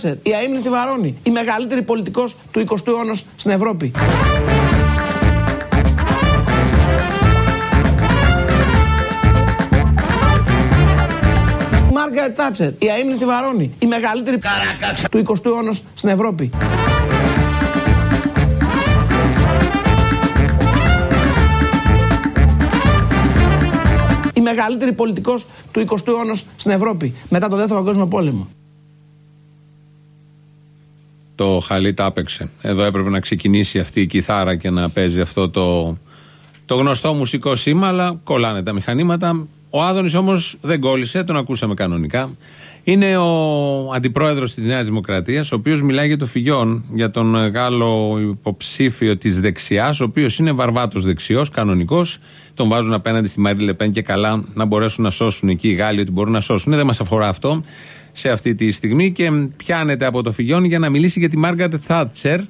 Τάτσερ, η αίμνη στη Βαρόνη, η μεγαλύτερη πολιτικός του 20ου αιώνα στην Ευρώπη. Μάργαρετ Τάτσερ, η αίμνη στη Βαρόνη, η μεγαλύτερη του 20ου αιώνα στην Ευρώπη. Η μεγαλύτερη πολιτικός του 20ου αιώνα στην Ευρώπη μετά το δεύτερο παγκόσμιο πόλεμο. Το χαλί τα έπαιξε. Εδώ έπρεπε να ξεκινήσει αυτή η κιθάρα και να παίζει αυτό το, το γνωστό μουσικό σήμα, αλλά κολλάνε τα μηχανήματα. Ο Άδωνης όμως δεν κόλλησε, τον ακούσαμε κανονικά. Είναι ο αντιπρόεδρος της Νέας Δημοκρατίας, ο οποίος μιλάει για το Φιγιόν, για τον Γάλλο υποψήφιο της δεξιάς, ο οποίος είναι βαρβάτος δεξιός, κανονικός. Τον βάζουν απέναντι στη Μαρή Λεπέν και καλά να μπορέσουν να σώσουν εκεί οι Γάλλοι, ότι μπορούν να σώσουν. Δεν μας αφορά αυτό σε αυτή τη στιγμή και πιάνεται από το Φιγιόν για να μιλήσει για τη Μάργαρετ Θάτσερ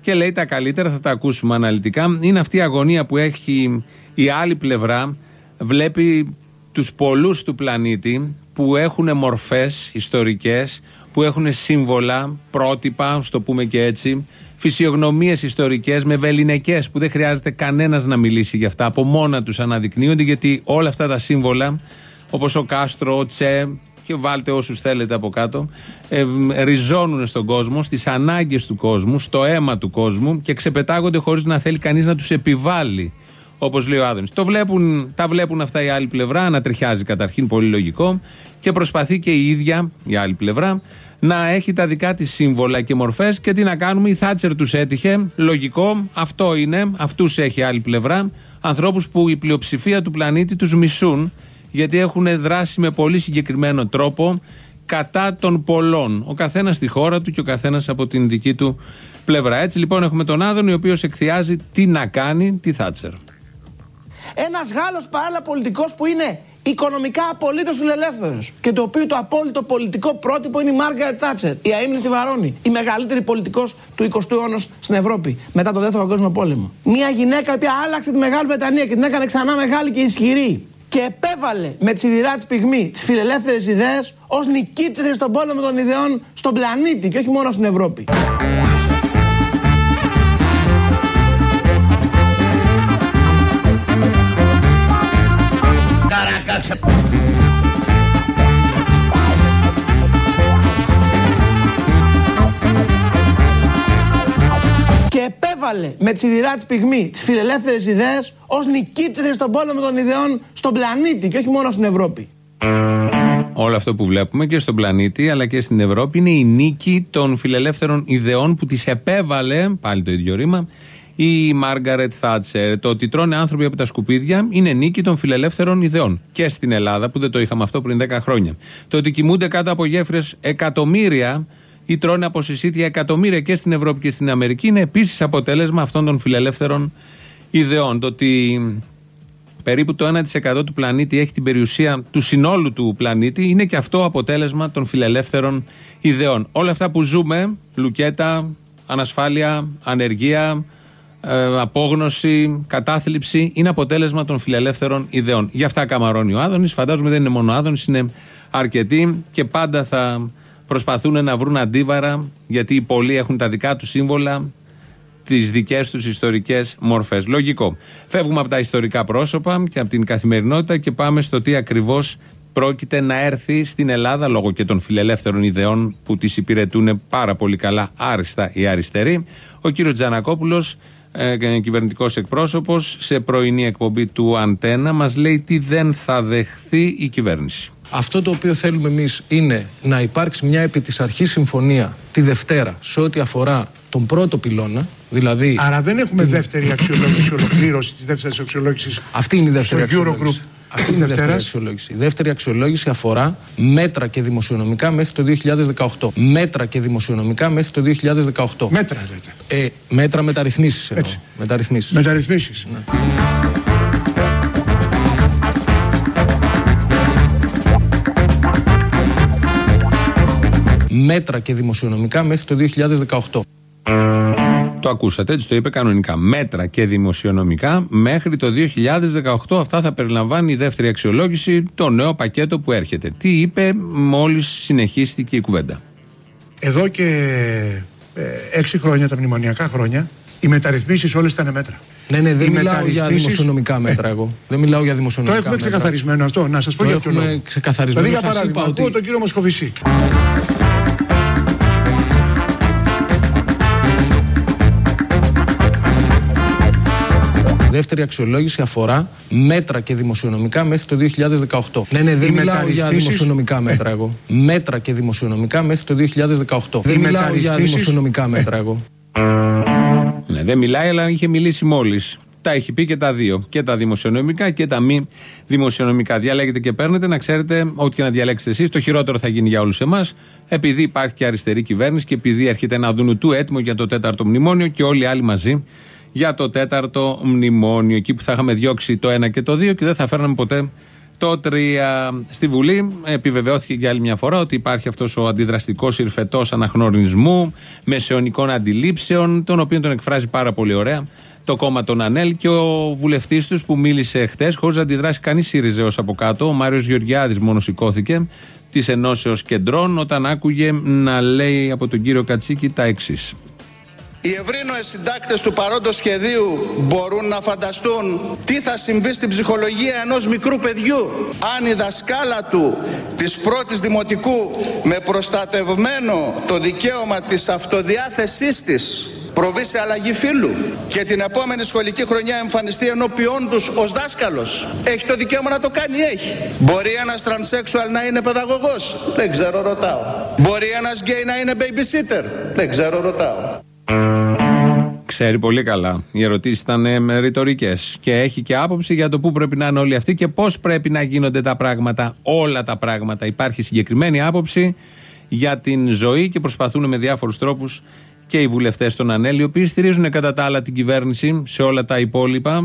και λέει τα καλύτερα, θα τα ακούσουμε αναλυτικά. Είναι αυτή η αγωνία που έχει η άλλη πλευρά, βλέπει τους πολλούς του πλανήτη που έχουν μορφές ιστορικές, που έχουν σύμβολα, πρότυπα, στο πούμε και έτσι, φυσιογνωμίες ιστορικές με βεληνικές που δεν χρειάζεται κανένας να μιλήσει για αυτά, από μόνα τους αναδεικνύονται γιατί όλα αυτά τα σύμβολα, όπως ο Κάστρο, ο Τσε και βάλτε όσους θέλετε από κάτω, ε, ριζώνουν στον κόσμο, στις ανάγκες του κόσμου, στο αίμα του κόσμου και ξεπετάγονται χωρίς να θέλει κανείς να τους επιβάλλει Όπως λέει ο Άδωνης. βλέπουν, τα βλέπουν αυτά η άλλη πλευρά, να τριχιάζει καταρχήν, πολύ λογικό, και προσπαθεί και η ίδια, η άλλη πλευρά, να έχει τα δικά της σύμβολα και μορφές. Και τι να κάνουμε, η Θάτσερ τους έτυχε. Λογικό, αυτό είναι, αυτούς έχει η άλλη πλευρά. Ανθρώπους που η πλειοψηφία του πλανήτη τους μισούν, γιατί έχουν δράσει με πολύ συγκεκριμένο τρόπο κατά των πολλών. Ο καθένας στη χώρα του και ο καθένας από την δική του πλευρά. Έτσι λοιπόν έχουμε τον Άδωνη, ο οποίος εκθιάζει τι να κάνει τη Θάτσερ. Ένας Γάλλος παράλληλα πολιτικός που είναι οικονομικά απολύτως φιλελεύθερος και το οποίο το απόλυτο πολιτικό πρότυπο είναι η Μάργαρετ Τάτσερ, η αίμνη στη Βαρόνη, η μεγαλύτερη πολιτικός του 20ου αιώνα στην Ευρώπη μετά το δεύτερο παγκόσμιο πόλεμο. Μια γυναίκα που άλλαξε τη Μεγάλη Βρετανία και την έκανε ξανά μεγάλη και ισχυρή και επέβαλε με τη σιδηρά της πυγμή τις φιλελεύθερες ιδέες ως νικήτρια στον πόλεμο των ιδεών στον πλανήτη και όχι μόνο στην Ευρώπη. Και επέβαλε με τη σιδηρά της πυγμή τις φιλελεύθερες ιδέες ως νικήτρε στον πόλεμο των ιδεών στον πλανήτη και όχι μόνο στην Ευρώπη. Όλο αυτό που βλέπουμε και στον πλανήτη αλλά και στην Ευρώπη είναι η νίκη των φιλελεύθερων ιδεών που τις επέβαλε, πάλι το ίδιο ρήμα, η Μάργαρετ Θάτσερ. Το ότι τρώνε άνθρωποι από τα σκουπίδια είναι νίκη των φιλελεύθερων ιδεών. Και στην Ελλάδα, που δεν το είχαμε αυτό πριν 10 χρόνια. Το ότι κοιμούνται κάτω από γέφυρες εκατομμύρια ή τρώνε από συσίτια εκατομμύρια και στην Ευρώπη και στην Αμερική είναι επίσης αποτέλεσμα αυτών των φιλελεύθερων ιδεών. Το ότι περίπου το 1% του πλανήτη έχει την περιουσία του συνόλου του πλανήτη είναι και αυτό αποτέλεσμα των φιλελεύθερων ιδεών. Όλα αυτά που ζούμε, λουκέτα, ανασφάλεια, ανεργία, ε, απόγνωση, κατάθλιψη είναι αποτέλεσμα των φιλελεύθερων ιδεών. Γι' αυτά καμαρώνει ο Άδωνης. Φαντάζομαι δεν είναι μόνο ο Άδωνης, είναι αρκετοί και πάντα θα προσπαθούν να βρουν αντίβαρα γιατί οι πολλοί έχουν τα δικά τους σύμβολα, τις δικές τους ιστορικές μορφές. Λογικό. Φεύγουμε από τα ιστορικά πρόσωπα και από την καθημερινότητα και πάμε στο τι ακριβώς πρόκειται να έρθει στην Ελλάδα λόγω και των φιλελεύθερων ιδεών που τις υπηρετούν πάρα πολύ καλά άριστα οι αριστεροί. Ο κύριος Τζανακόπουλος ε, κυβερνητικός εκπρόσωπος, σε πρωινή εκπομπή του Αντένα, μας λέει τι δεν θα δεχθεί η κυβέρνηση. Αυτό το οποίο θέλουμε εμείς είναι να υπάρξει μια επί της αρχής συμφωνία τη Δευτέρα σε ό,τι αφορά τον πρώτο πυλώνα. Δηλαδή Άρα δεν έχουμε δεύτερη αξιολόγηση, ολοκλήρωση της δεύτερης αξιολόγησης. Αυτή είναι η δεύτερη αξιολόγηση. Αυτή είναι η δεύτερη αξιολόγηση. Η δεύτερη αξιολόγηση αφορά μέτρα και δημοσιονομικά μέχρι το 2018. Μέτρα και δημοσιονομικά μέχρι το 2018. Μέτρα λέτε. Ε, μέτρα μεταρρυθμίσεις εννοώ. Μεταρρυθμίσεις. Μεταρρυθμίσεις. Ναι. Μέτρα και δημοσιονομικά μέχρι το 2018. Το ακούσατε, έτσι το είπε κανονικά. Μέτρα και δημοσιονομικά μέχρι το 2018. Αυτά θα περιλαμβάνει η δεύτερη αξιολόγηση, το νέο πακέτο που έρχεται. Τι είπε μόλις συνεχίστηκε η κουβέντα. Εδώ και ε, έξι χρόνια, τα μνημονιακά χρόνια, οι μεταρρυθμίσεις όλες ήταν μέτρα. Ναι, ναι, δεν μιλάω για δημοσιονομικά μέτρα εγώ. Δεν μιλάω για δημοσιονομικά μέτρα. Το έχουμε ξεκαθαρισμένο αυτό. Να σας πω το για ποιο λόγο. έχουμε ξεκαθαρισμένο. Δηλαδή, για παράδειγμα, ακούω ότι... τον κύριο Μοσχοβησί. Δεύτερη αξιολόγηση αφορά μέτρα και δημοσιονομικά μέχρι το 2018. Ναι, ναι, δεν μιλάω για δημοσιονομικά μέτρα εγώ. Μέτρα και δημοσιονομικά μέχρι το 2018. Δεν μιλάω για δημοσιονομικά μέτρα εγώ. Ναι, δεν μιλάει, αλλά είχε μιλήσει μόλις. Τα έχει πει και τα δύο. Και τα δημοσιονομικά και τα μη δημοσιονομικά. Διαλέγετε και παίρνετε να ξέρετε, ό,τι και να διαλέξετε εσείς, το χειρότερο θα γίνει για όλους εμάς. Επειδή υπάρχει και αριστερή κυβέρνηση και επειδή έρχεται ένα δουνουτού έτοιμο για το τέταρτο μνημόνιο και όλοι οι άλλοι μαζί για το τέταρτο μνημόνιο. Εκεί που θα είχαμε διώξει το ένα και το δύο και δεν θα φέρναμε ποτέ το τρία. Στη Βουλή επιβεβαιώθηκε για άλλη μια φορά ότι υπάρχει αυτός ο αντιδραστικός ηρφετός αναχνωρισμού μεσαιωνικών αντιλήψεων, τον οποίο τον εκφράζει πάρα πολύ ωραία το κόμμα των ΑΝΕΛ και ο βουλευτής τους που μίλησε χτες, χωρίς να αντιδράσει κανείς ΣΥΡΙΖΕΟ από κάτω. Ο Μάριος Γεωργιάδης μόνο σηκώθηκε της Ενώσεως Κεντρών όταν άκουγε να λέει από τον κύριο Κατσίκη τα εξής. Οι ευρύνοες συντάκτες του παρόντος σχεδίου μπορούν να φανταστούν τι θα συμβεί στην ψυχολογία ενός μικρού παιδιού αν η δασκάλα του της πρώτης δημοτικού με προστατευμένο το δικαίωμα της αυτοδιάθεσής της προβεί σε αλλαγή φύλου και την επόμενη σχολική χρονιά εμφανιστεί ενώπιόν τους ως δάσκαλος. Έχει το δικαίωμα να το κάνει, έχει. Μπορεί ένας τρανσέξουαλ να είναι παιδαγωγός, δεν ξέρω ρωτάω. Μπορεί ένας γκέι να είναι babysitter, δεν ξέρω ρωτάω. Ξέρει πολύ καλά. Οι ερωτήσεις ήταν ε, ρητορικές. Και έχει και άποψη για το πού πρέπει να είναι όλοι αυτοί και πώς πρέπει να γίνονται τα πράγματα. Όλα τα πράγματα. Υπάρχει συγκεκριμένη άποψη για την ζωή και προσπαθούν με διάφορους τρόπους και οι βουλευτές των ΑΝΕΛ, οι οποίοι στηρίζουν κατά τα άλλα την κυβέρνηση σε όλα τα υπόλοιπα ε,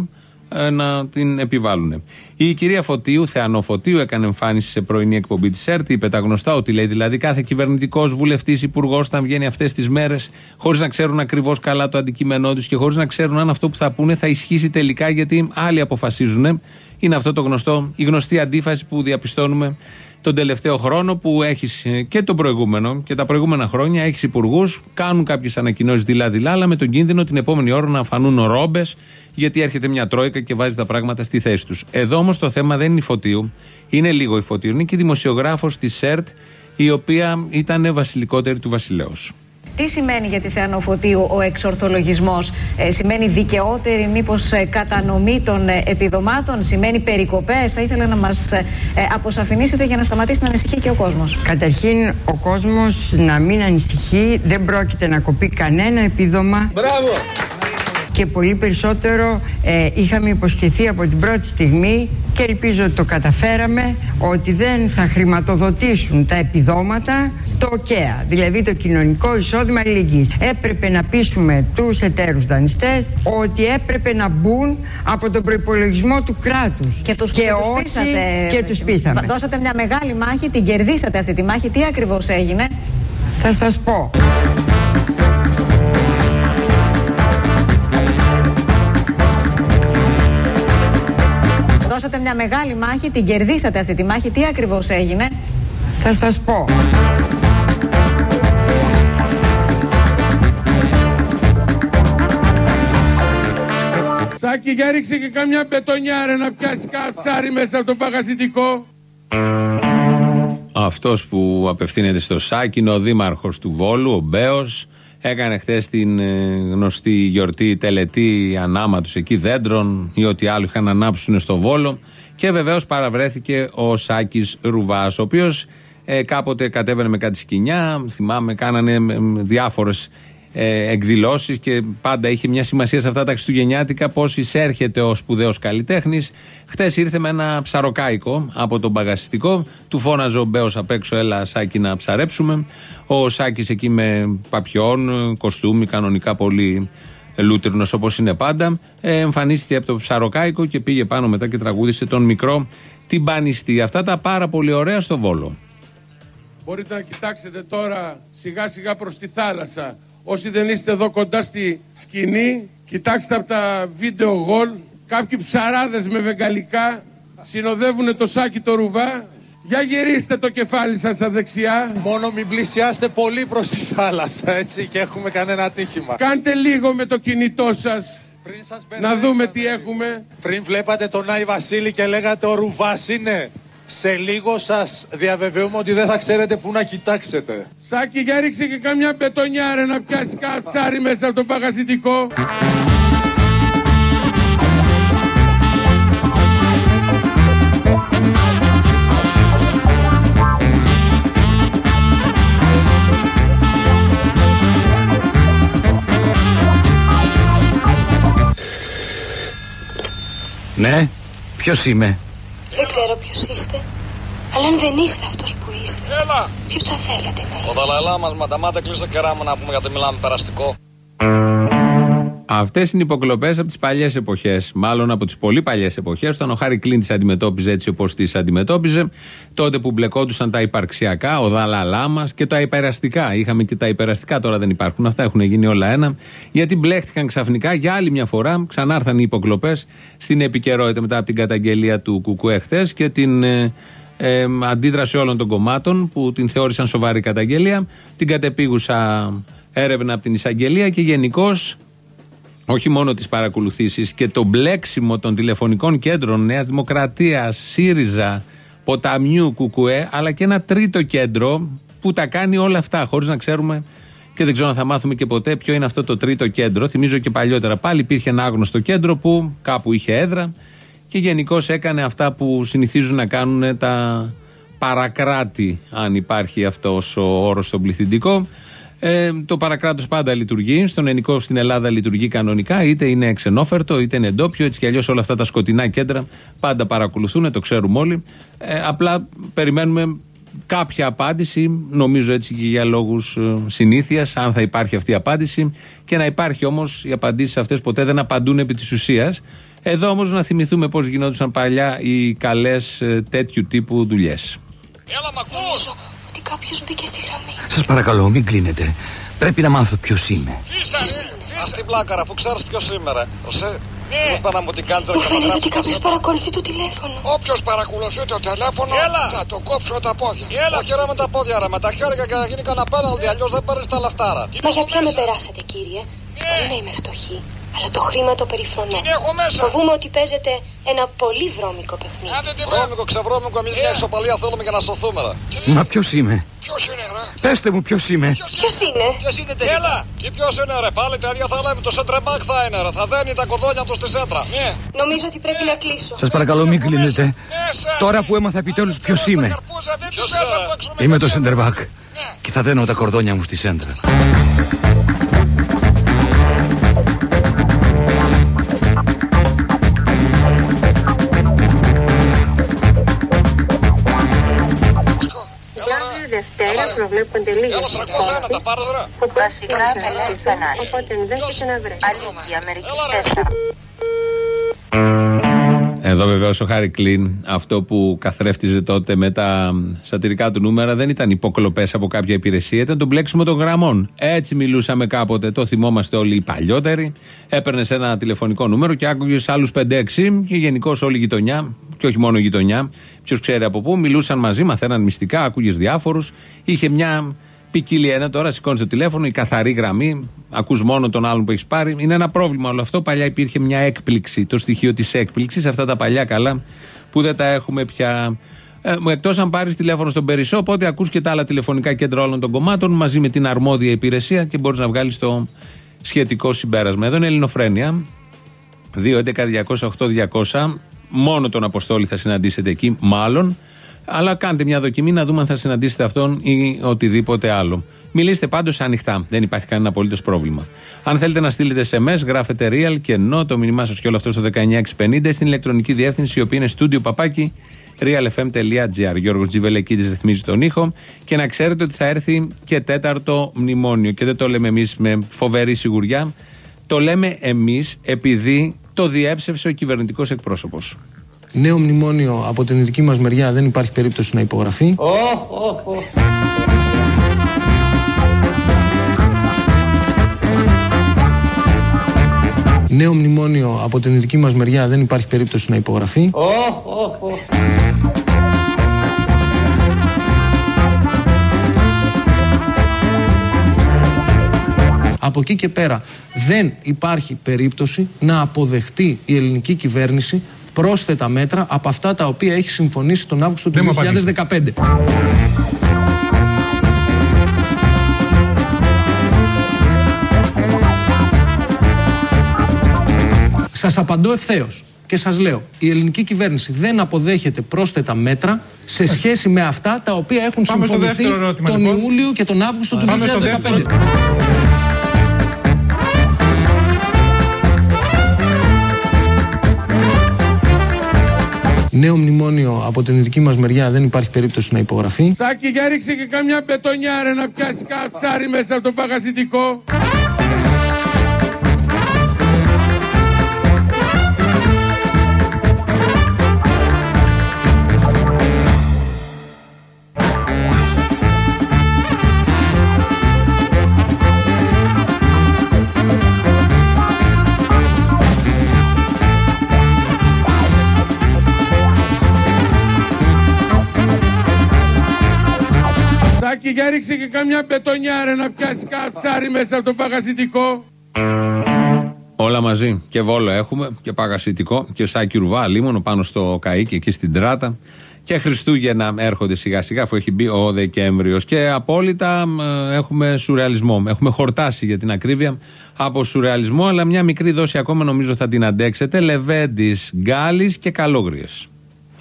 να την επιβάλλουν. Η κυρία Φωτίου, Θεανό Φωτίου, έκανε εμφάνιση σε πρωινή εκπομπή της ΕΡΤ. Είπε τα γνωστά ότι λέει δηλαδή κάθε κυβερνητικός βουλευτής, υπουργός θα βγαίνει αυτές τις μέρες χωρίς να ξέρουν ακριβώς καλά το αντικείμενό τους και χωρίς να ξέρουν αν αυτό που θα πούνε θα ισχύσει τελικά γιατί άλλοι αποφασίζουν. Είναι αυτό το γνωστό, η γνωστή αντίφαση που διαπιστώνουμε τον τελευταίο χρόνο που έχεις ε, και τον προηγούμενο και τα προηγούμενα χρόνια έχεις υπουργούς, κάνουν κάποιες ανακοινώσεις δειλά-δειλά, αλλά με τον κίνδυνο την επόμενη ώρα να φανούν ρόμπες, γιατί έρχεται μια τρόικα και βάζει τα πράγματα στη θέση τους. Εδώ όμως το θέμα δεν είναι η Φωτίου, είναι λίγο η Φωτίου, είναι και η δημοσιογράφος της ΣΕΡΤ, η οποία ήταν βασιλικότερη του βασιλέως. Τι σημαίνει για τη Θεανοφωτίου ο εξορθολογισμός, ε, σημαίνει δικαιότερη μήπως ε, κατανομή των ε, επιδομάτων, σημαίνει περικοπές, θα ήθελα να μας ε, αποσαφηνίσετε για να σταματήσει να ανησυχεί και ο κόσμος. Καταρχήν ο κόσμος να μην ανησυχεί, δεν πρόκειται να κοπεί κανένα επίδομα. Μπράβο! και πολύ περισσότερο ε, είχαμε υποσχεθεί από την πρώτη στιγμή και ελπίζω ότι το καταφέραμε ότι δεν θα χρηματοδοτήσουν τα επιδόματα το ΟΚΕΑ, δηλαδή το κοινωνικό εισόδημα αλληλεγγύης. Έπρεπε να πείσουμε τους εταίρους δανειστές ότι έπρεπε να μπουν από τον προϋπολογισμό του κράτους. Και τους, και, και τους όχι πείσατε, και τους πείσαμε. Δώσατε μια μεγάλη μάχη, την κερδίσατε αυτή τη μάχη. Τι ακριβώς έγινε; Θα σας πω. Δώσατε μια μεγάλη μάχη, την κερδίσατε αυτή τη μάχη. Τι ακριβώς έγινε; Θα σας πω. Σάκη, για ρίξε και καμιά μπετονιά ρε, να πιάσει ψάρι μέσα από το παγασιτικό. Αυτός που απευθύνεται στο Σάκη είναι ο δήμαρχος του Βόλου, ο Μπέος. Έκανε χθες την ε, γνωστή γιορτή τελετή ανάματου εκεί δέντρων ή ό,τι άλλο είχαν ανάψουν στο Βόλο. Και βεβαίως παραβρέθηκε ο Σάκης Ρουβάς, ο οποίος ε, κάποτε κατέβαινε με κάτι σκηνιά. Θυμάμαι, κάνανε διάφορες ε, εκδηλώσεις και πάντα είχε μια σημασία σε αυτά τα Χριστουγεννιάτικα πώς εισέρχεται ο σπουδαίος καλλιτέχνης. Χθες ήρθε με ένα ψαροκάικο από τον παγασιστικό. Του φώναζε ο Μπέος απ' έξω, έλα Σάκη να ψαρέψουμε. Ο Σάκης εκεί με παπιόν, κοστούμι, κανονικά πολύ λούτρινος όπως είναι πάντα. Ε, εμφανίστηκε από το ψαροκάικο και πήγε πάνω μετά και τραγούδισε τον μικρό τυμπανιστή. Αυτά τα πάρα πολύ ωραία στο βόλο. Μπορείτε να κοιτάξετε τώρα σιγά σιγά προς τη θάλασσα Όσοι δεν είστε εδώ κοντά στη σκηνή, κοιτάξτε από τα βίντεο γολ. Κάποιοι ψαράδες με βεγγαλικά συνοδεύουν το σάκι το ρουβά Για γυρίστε το κεφάλι σας στα δεξιά. Μόνο μην πλησιάστε πολύ προς τη θάλασσα, έτσι, και έχουμε κανένα ατύχημα. Κάντε λίγο με το κινητό σας. να δούμε τι έχουμε. Πριν βλέπατε τον Άι Βασίλη και λέγατε ο Ρουβάς είναι. Σε λίγο σας διαβεβαιούμε ότι δεν θα ξέρετε πού να κοιτάξετε. Σάκη, για ρίξε και καμιά μπετονιάρα να πιάσει ψάρι μέσα από το παγασιτικό. Ναι, ποιος είμαι; Δεν ξέρω ποιος είστε. Αλλά αν δεν είστε αυτός που είστε, Έλα. ποιος θα θέλατε να είστε; Ο Δαλαϊλάμας με τα μάτια κλείσει το κεράμο να πούμε γιατί μιλάμε περαστικό. Αυτές είναι υποκλοπές από τις παλιές εποχές. Μάλλον από τις πολύ παλιές εποχές, όταν ο Χάρη Κλίν τις αντιμετώπιζε έτσι όπως τις αντιμετώπιζε. Τότε που μπλεκόντουσαν τα υπαρξιακά, ο Δαλαλά μας και τα υπεραστικά. Είχαμε και τα υπεραστικά, τώρα δεν υπάρχουν. Αυτά έχουν γίνει όλα ένα. Γιατί μπλέχτηκαν ξαφνικά για άλλη μια φορά. Ξανάρθαν οι υποκλοπές στην επικαιρότητα μετά από την καταγγελία του Κουκουέ χτε και την. Ε, ε, αντίδραση όλων των κομμάτων που την θεώρησαν σοβαρή καταγγελία, την κατεπίγουσα έρευνα από την εισαγγελία και γενικώς όχι μόνο τις παρακολουθήσεις και το μπλέξιμο των τηλεφωνικών κέντρων Νέας Δημοκρατίας, ΣΥΡΙΖΑ, Ποταμιού, Κουκουέ, αλλά και ένα τρίτο κέντρο που τα κάνει όλα αυτά χωρίς να ξέρουμε και δεν ξέρω αν θα μάθουμε και ποτέ ποιο είναι αυτό το τρίτο κέντρο. Θυμίζω και παλιότερα πάλι υπήρχε ένα άγνωστο κέντρο που κάπου είχε έδρα και γενικώς έκανε αυτά που συνηθίζουν να κάνουν τα παρακράτη, αν υπάρχει αυτός ο όρος στον πληθυντικό. Ε, το παρακράτος πάντα λειτουργεί. Στον ελληνικό στην Ελλάδα λειτουργεί κανονικά. Είτε είναι ξενόφερτο, είτε είναι ντόπιο. Έτσι κι αλλιώς όλα αυτά τα σκοτεινά κέντρα πάντα παρακολουθούν, το ξέρουμε όλοι. Ε, απλά περιμένουμε κάποια απάντηση, νομίζω έτσι και για λόγους ε, συνήθειας, αν θα υπάρχει αυτή η απάντηση. Και να υπάρχει όμως, οι απαντήσεις αυτές ποτέ δεν απαντούν επί της ουσίας. Εδώ όμως να θυμηθούμε πώς γινόντουσαν παλιά οι καλές ε, τέτοιου τύπου δουλειές. Έλα, κάποιος μπήκε στη γραμμή. Σας παρακαλώ, μην κλείνετε. Πρέπει να μάθω ποιος είμαι. Α την πλάκαρα που ξέρεις ποιος είμαι, ρε. Προσέ. Ναι. να μου την κάνει Μου φαίνεται ότι κάποιος παρακολουθεί το τηλέφωνο. Όποιος παρακολουθεί το τηλέφωνο Έλα. θα το κόψω τα πόδια. Έλα. Όχι ρε με τα πόδια, ρε. Με τα χέρια και να γίνει κανένα πέναλτι. Αλλιώς δεν παίρνεις τα λαφτάρα. Μα για ποια με περάσατε, κύριε; Δεν ναι. είμαι φτωχή. Αλλά το χρήμα το περιφρονώ. Την έχω μέσα. Φοβούμαι ότι παίζετε ένα πολύ βρώμικο παιχνίδι. Άντε τη βρώμικο, ξεβρώμικο, εμεί μια ισοπαλία θέλουμε για να σωθούμε. Μα ποιο είμαι. Ποιο είναι, ρε. Πετε μου ποιο είμαι. Ποιο είναι. Ποιο είναι τελικά. Έλα. Και ποιο είναι, ρε. Πάλι τα ίδια θα λέμε. Το σεντρεμπάκ θα είναι, ρε. Θα δένει τα κορδόνια του στη σέντρα. Ναι. Νομίζω ότι πρέπει να κλείσω. Σα παρακαλώ μην κλείνετε. Τώρα που έμαθα επιτέλου ποιο είμαι. Είμαι το σεντρεμπάκ. Και θα δένω τα κορδόνια μου στη σέντρα. Δευτέρα προβλέπονται λίγε που βασικά δεν Οπότε ενδέχεται να βρεις. Αλήθεια, μερικοί τέσσερα. Εδώ βεβαίως ο Χάρη Κλίν, αυτό που καθρέφτιζε τότε με τα σατυρικά του νούμερα δεν ήταν υποκλοπές από κάποια υπηρεσία, ήταν το μπλέξιμο των γραμμών. Έτσι μιλούσαμε κάποτε, το θυμόμαστε όλοι οι παλιότεροι. Έπαιρνες ένα τηλεφωνικό νούμερο και άκουγες άλλους 5-6 και γενικώς όλη η γειτονιά, και όχι μόνο η γειτονιά, ποιος ξέρει από πού, μιλούσαν μαζί, μαθαίναν μυστικά, άκουγες διάφορους. Είχε μια ποικίλια ένα τώρα, σηκώνει το τηλέφωνο, η καθαρή γραμμή, ακούς μόνο τον άλλον που έχεις πάρει. Είναι ένα πρόβλημα όλο αυτό. Παλιά υπήρχε μια έκπληξη, το στοιχείο της έκπληξης, αυτά τα παλιά καλά που δεν τα έχουμε πια. Ε, Εκτός αν πάρεις τηλέφωνο στον Περισσό, οπότε ακούς και τα άλλα τηλεφωνικά κέντρα όλων των κομμάτων μαζί με την αρμόδια υπηρεσία και μπορείς να βγάλεις το σχετικό συμπέρασμα. Εδώ είναι Ελληνοφρένια. 2.11.208.200. Μόνο τον Αποστόλη θα συναντήσετε εκεί, μάλλον. Αλλά κάντε μια δοκιμή να δούμε αν θα συναντήσετε αυτόν ή οτιδήποτε άλλο. Μιλήστε πάντως ανοιχτά. Δεν υπάρχει κανένα απολύτως πρόβλημα. Αν θέλετε να στείλετε SMS, γράφετε real και no το μήνυμά σας και όλο αυτό στο 19650 στην ηλεκτρονική διεύθυνση, η οποία είναι studio παπάκι realfm.gr. Γιώργος Τζιβελεκίδης ρυθμίζει τον ήχο και να ξέρετε ότι θα έρθει και τέταρτο μνημόνιο. Και δεν το λέμε εμείς με φοβερή σιγουριά. Το λέμε εμείς επειδή το διέψευσε ο κυβερνητικός εκπρόσωπος. Νέο μνημόνιο από την δική μας μεριά δεν υπάρχει περίπτωση να υπογραφεί. Oh, oh. Νέο μνημόνιο από την δική μας μεριά δεν υπάρχει περίπτωση να υπογραφεί. Από εκεί και πέρα δεν υπάρχει περίπτωση να αποδεχτεί η ελληνική κυβέρνηση πρόσθετα μέτρα από αυτά τα οποία έχει συμφωνήσει τον Αύγουστο του 2015. Σας απαντώ ευθέως και σας λέω, η ελληνική κυβέρνηση δεν αποδέχεται πρόσθετα μέτρα σε σχέση με αυτά τα οποία έχουν Πάμε στο συμφωνηθεί δεύτερο ερώτημα, τον λοιπόν. Ιούλιο και τον Αύγουστο του Πάμε στο 2015. Νέο μνημόνιο από την δική μας μεριά δεν υπάρχει περίπτωση να υπογραφεί. Σάκη για ρίξε και καμιά μπετονιά ρε να πιάσει κάνα ψάρι μέσα από το παγασιτικό. Για ρίξε και καμιά μπετονιά ρε να πιάσει κάνα ψάρι μέσα από το παγασιτικό. Όλα μαζί. Και Βόλο έχουμε και Παγασιτικό και Σάκη Ρουβά, λίμωνο πάνω στο Καΐκι εκεί στην Τράτα. Και Χριστούγεννα έρχονται σιγά σιγά αφού έχει μπει ο Δεκέμβριος. Και απόλυτα μ, έχουμε σουρεαλισμό. Έχουμε χορτάσει για την ακρίβεια από σουρεαλισμό, αλλά μια μικρή δόση ακόμα νομίζω θα την αντέξετε. Λεβέντης, Γκάλης και Καλόγριες.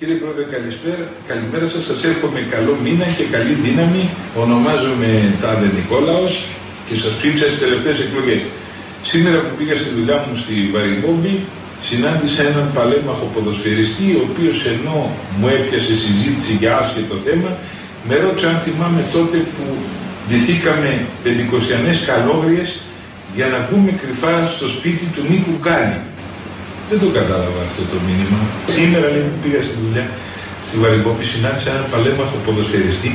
Κύριε Πρόεδρε, καλησπέρα. Καλημέρα σας. Σας εύχομαι καλό μήνα και καλή δύναμη. Ονομάζομαι Τάδε Νικόλαος και σας ψήφισα στις τελευταίες εκλογές. Σήμερα που πήγα στη δουλειά μου στη Βαρυγκόμπη, συνάντησα έναν παλέμαχο ποδοσφαιριστή, ο οποίος ενώ μου έπιασε συζήτηση για άσχετο θέμα, με ρώτησε αν θυμάμαι τότε που ντυθήκαμε πεντηκοσιανές καλόγριες για να μπούμε κρυφά στο σπίτι του Νίκου Γκάνη. Δεν το κατάλαβα αυτό το μήνυμα. Σήμερα λέει που πήγα στη δουλειά στη Βαρυγκόπη συνάντησα έναν παλέμαχο ποδοσφαιριστή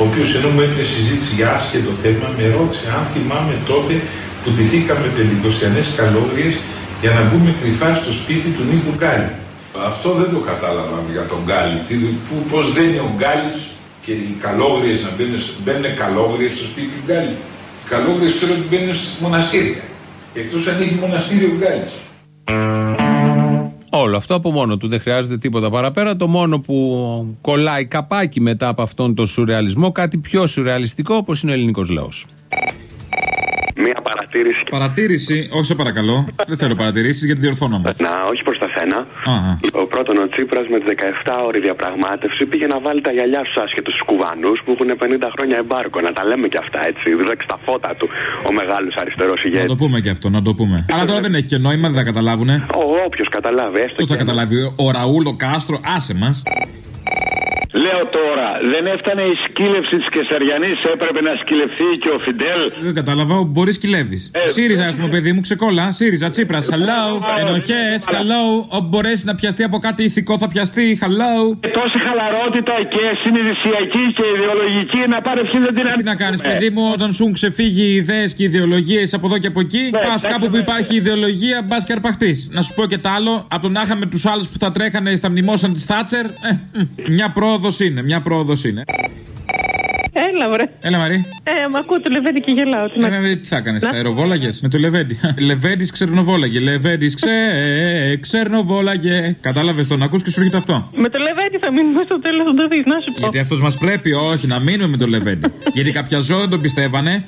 ο οποίος ενώ μου έπιασε συζήτηση για άσχετο θέμα με ρώτησε αν θυμάμαι τότε που ντυθήκαμε πεντηκοσιανές καλόγριες για να μπούμε κρυφά στο σπίτι του Νίκου Γκάλη. Αυτό δεν το κατάλαβα για τον Γκάλη. Τι, που, πώς δεν είναι ο Γκάλης και οι καλόγριες να μπαίνουν, μπαίνουν καλόγριες στο σπίτι του Γκάλη. Οι καλόγριες ξέρω ότι μπαίνουν στη μοναστήρια. Εκτός αν έχει μοναστήριο ο Γκάλης. Όλο αυτό από μόνο του. Δεν χρειάζεται τίποτα παραπέρα. Το μόνο που κολλάει καπάκι μετά από αυτόν τον σουρεαλισμό, κάτι πιο σουρεαλιστικό όπως είναι ο ελληνικός λαός. Μία παρατήρηση. Παρατήρηση, όχι σε παρακαλώ. Δεν θέλω παρατηρήσεις γιατί διορθώνομαι. Να, όχι προς τα σένα. Αχα. Ο πρώτον, ο Τσίπρας με τη 17 ώρη διαπραγμάτευση πήγε να βάλει τα γυαλιά στους άσχετους κουβανούς που έχουν 50 χρόνια εμπάρκο. Να τα λέμε και αυτά έτσι. Δέξει τα φώτα του ο μεγάλος αριστερός Να ηγέτη. το πούμε και αυτό, να το πούμε. Αλλά τώρα δεν έχει και νόημα, δεν θα καταλάβουνε. Όποιος καταλάβει, έστω. Πώς θα και- καταλάβει ο Ραούλ, ο Κάστρο, άσε μας. Λέω τώρα, δεν έφτανε η σκύλευση τη Κεσαριανή, έπρεπε να σκυλευθεί και ο Φιντέλ. Δεν κατάλαβα, μπορεί σκυλεύει. Ε, ΣΥΡΙΖΑ έχουμε παιδί μου, ξεκόλα. ΣΥΡΙΖΑ, Τσίπρα, hello. Ενοχέ, hello. Όπου μπορέσει να πιαστεί από κάτι ηθικό θα πιαστεί, hello. Τόση χαλαρότητα και συνειδησιακή και ιδεολογική να πάρει ευθύνη δεν την Τι να κάνει, παιδί μου, όταν σου έχουν ξεφύγει οι ιδέε και οι ιδεολογίε από εδώ και από εκεί, πα εντάξει, κάπου που ναι. υπάρχει ιδεολογία, μπα και αρπαχτεί. Να σου πω και τ' άλλο, από το να είχαμε του άλλου που θα τρέχανε στα μνημόσια τη Θάτσερ, ε, μ, μια πρόοδο είναι, μια πρόοδος είναι. Έλα, βρε. Έλα, Μαρή. Ε, μ' ακούω το λεβέντι και γελάω. Τι να- Ε, τι θα έκανε, Να- αεροβόλαγες; Με το Λεβέντι. Λεβέντι ξερνοβόλαγε. Λεβέντι ξε, ξερνοβόλαγε. Κατάλαβες τον ακούς και σου έρχεται αυτό. Με το λεβέντι θα μείνουμε στο τέλος, θα το δεις. Να σου πω. Γιατί αυτός μας πρέπει, όχι, να μείνουμε με το Λεβέντι. Γιατί κάποια ζώα δεν τον πιστεύανε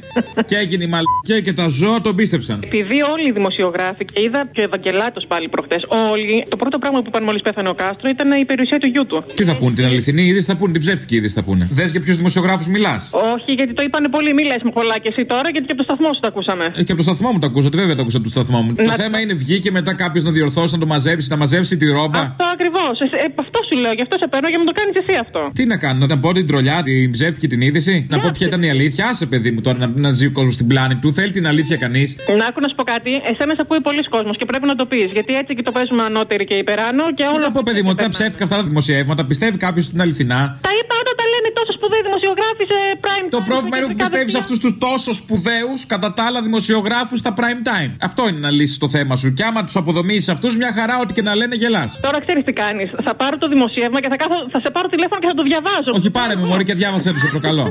και έγινε η μαλακία και τα ζώα τον πίστεψαν. Επειδή όλοι οι δημοσιογράφοι, και είδα και ο Ευαγγελάτος πάλι προχτές, όλοι, το πρώτο πράγμα που είπαν μόλις πέθανε ο Κάστρο ήταν η περιουσία του γιού του. Τι θα πούνε, την αληθινή είδηση θα πούνε, την ψεύτικη είδηση θα πούνε. Δες για ποιους δημοσιογράφους μιλάς. Όχι, γιατί το είπαν πολύ, μη λες μου πολλά και εσύ τώρα, γιατί και από το σταθμό σου το ακούσαμε. Ε, και από το σταθμό μου το ακούσατε, βέβαια το ακούσατε από το σταθμό μου. Το Να- θέμα είναι βγήκε μετά κάποιος να διορθώσει, να το μαζέψει, να μαζέψει τη ρόμπα. Αυτό ακριβώς. Ε, αυτό σου λέω, γι' αυτό σε παίρνω για να το κάνεις εσύ αυτό. Τι να κάνω, να πω την τρολιά, την ψεύτικη την είδηση, να πω ποια ήταν η αλήθεια. Άσε, παιδί μου, τώρα να, να ζει ο κόσμος στην πλάνη του. Θέλει την αλήθεια κανείς. Να άκου να σου πω κάτι, εσένα σε ακούει πολλοί κόσμος και πρέπει να το πεις. Γιατί έτσι και το παίζουμε ανώτερη και υπεράνω και όλα. Να πω, παιδί μου, ότι ήταν ψεύτικα αυτά τα δημοσιεύματα. Πιστεύει κάποιος ότι είναι αληθινά. Τα είπα όταν τα λένε τόσο σπουδαίοι δημοσιογράφοι σε prime Το time πρόβλημα και είναι που σε πιστεύεις κάθε αυτούς τους τόσο σπουδαίους κατά τα άλλα δημοσιογράφους στα prime time. Αυτό είναι να λύσεις το θέμα σου. Και άμα τους αποδομήσει αυτούς, μια χαρά, ό,τι και να λένε γελάς. Τώρα ξέρεις τι κάνεις. Θα πάρω το δημοσίευμα και θα, κάθω, θα σε πάρω τηλέφωνο και θα το διαβάζω. Όχι, πάρε με, Μωρή, και διάβασέ του, σε προκαλώ.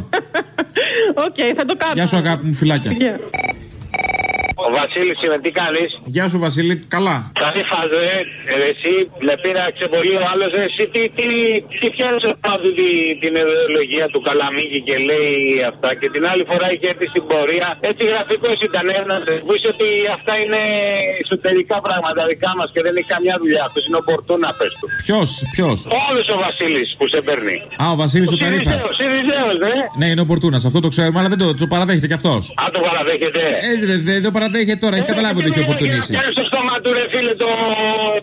Οκ, θα το κάνω. Γεια σου, αγάπη μου, φυλάκια. Γεια. Ο Βασίλης είναι, τι κάνεις; Γεια σου, Βασίλη, καλά. Θα δει φάζε, ε, εσύ με πείραξε πολύ ο άλλος. Εσύ τι, τι, τι πιάνεις αυτή τη, την ιδεολογία του Καλαμίκη και λέει αυτά. Και την άλλη φορά είχε έρθει στην πορεία. Έτσι γραφικός ήταν ένας. Που είσαι ότι αυτά είναι εσωτερικά πράγματα δικά μας και δεν έχει καμιά δουλειά. Αυτός είναι ο Πορτούνα, πες του. Ποιος, ποιος; Όλος ο Βασίλης που σε παίρνει. Α, ο Βασίλης ο Ταρίφα. Ο Σιριζέο, ναι. Ναι, είναι ο Πορτούνα, αυτό το ξέρουμε, αλλά δεν το, το παραδέχεται κι αυτός. Αν το παραδέχεται. Ε, δεν δε, το παραδέχεται τώρα, έχει καταλάβει ότι έχει οπορτουνήσει. Κάνει στο στόμα του ρε φίλε το,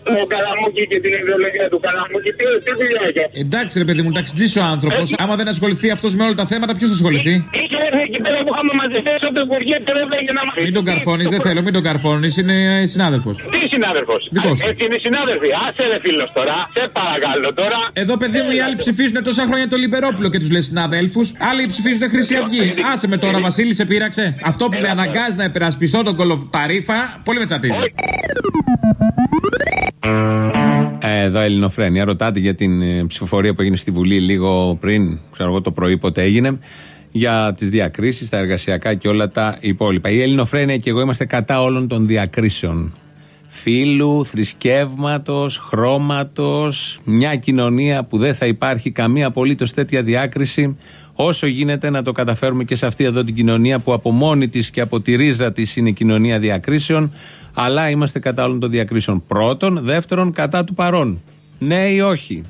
το καλαμούκι και την ιδεολογία του καλαμούκι. Τι, τι δουλειά έχει. Εντάξει, ρε παιδί μου, ταξιτζή ο άνθρωπο. Άμα δεν ασχοληθεί αυτό με όλα τα θέματα, ποιο θα ασχοληθεί. Είχε έρθει εκεί πέρα που είχαμε μαζευτεί στο Υπουργείο και δεν για να μα Μην τον καρφώνει, δεν θέλω, μην τον καρφώνει, είναι συνάδελφο. Τι συνάδελφο. Δικό σου. Έτσι είναι συνάδελφοι. Άσε ρε φίλο τώρα. Σε παρακαλώ τώρα. Εδώ, παιδί μου, οι άλλοι ψηφίζουν τόσα χρόνια το Λιμπερόπουλο και του λε συναδέλφου. Άλλοι ψηφίζουν Χρυσή Αυγή. Άσε με τώρα, Βασίλη, σε πείραξε. Αυτό που με αναγκάζει να υπερασπιστώ τον κολοταρίφα, πολύ με τσατίζει. Ε, Εδώ Ελληνοφρένια. Ρωτάτε για την ε, ψηφοφορία που έγινε στη Βουλή λίγο πριν, ξέρω εγώ το πρωί πότε έγινε, για τις διακρίσεις, τα εργασιακά και όλα τα υπόλοιπα. Η Ελληνοφρένια και εγώ είμαστε κατά όλων των διακρίσεων. Φίλου, θρησκεύματος, χρώματος, μια κοινωνία που δεν θα υπάρχει καμία απολύτως τέτοια διάκριση. Όσο γίνεται να το καταφέρουμε και σε αυτή εδώ την κοινωνία που από μόνη της και από τη ρίζα της είναι κοινωνία διακρίσεων. Αλλά είμαστε κατά όλων των διακρίσεων. Πρώτον. Δεύτερον, κατά του παρόν. Ναι ή όχι.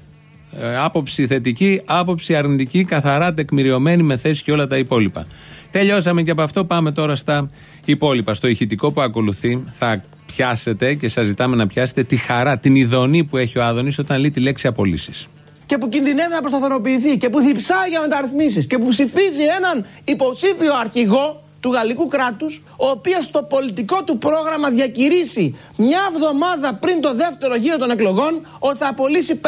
Ε, άποψη θετική, άποψη αρνητική, καθαρά τεκμηριωμένη με θέση και όλα τα υπόλοιπα. Τελειώσαμε και από αυτό. Πάμε τώρα στα υπόλοιπα. Στο ηχητικό που ακολουθεί θα πιάσετε και σας ζητάμε να πιάσετε τη χαρά, την ειδονή που έχει ο Άδωνης όταν λέει τη λέξη απολύσεις. Και που κινδυνεύει να προσταθεροποιηθεί και που διψάει για μεταρρυθμίσεις και που ψηφίζει έναν υποψήφιο αρχηγό του γαλλικού κράτους, ο οποίος στο πολιτικό του πρόγραμμα διακηρύσει μια εβδομάδα πριν το δεύτερο γύρο των εκλογών ότι θα απολύσει 500.000